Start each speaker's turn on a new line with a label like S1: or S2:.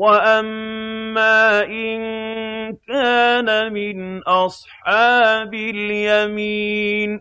S1: وَأَمَّا إِن كَانَ مِنْ أَصْحَابِ الْيَمِينِ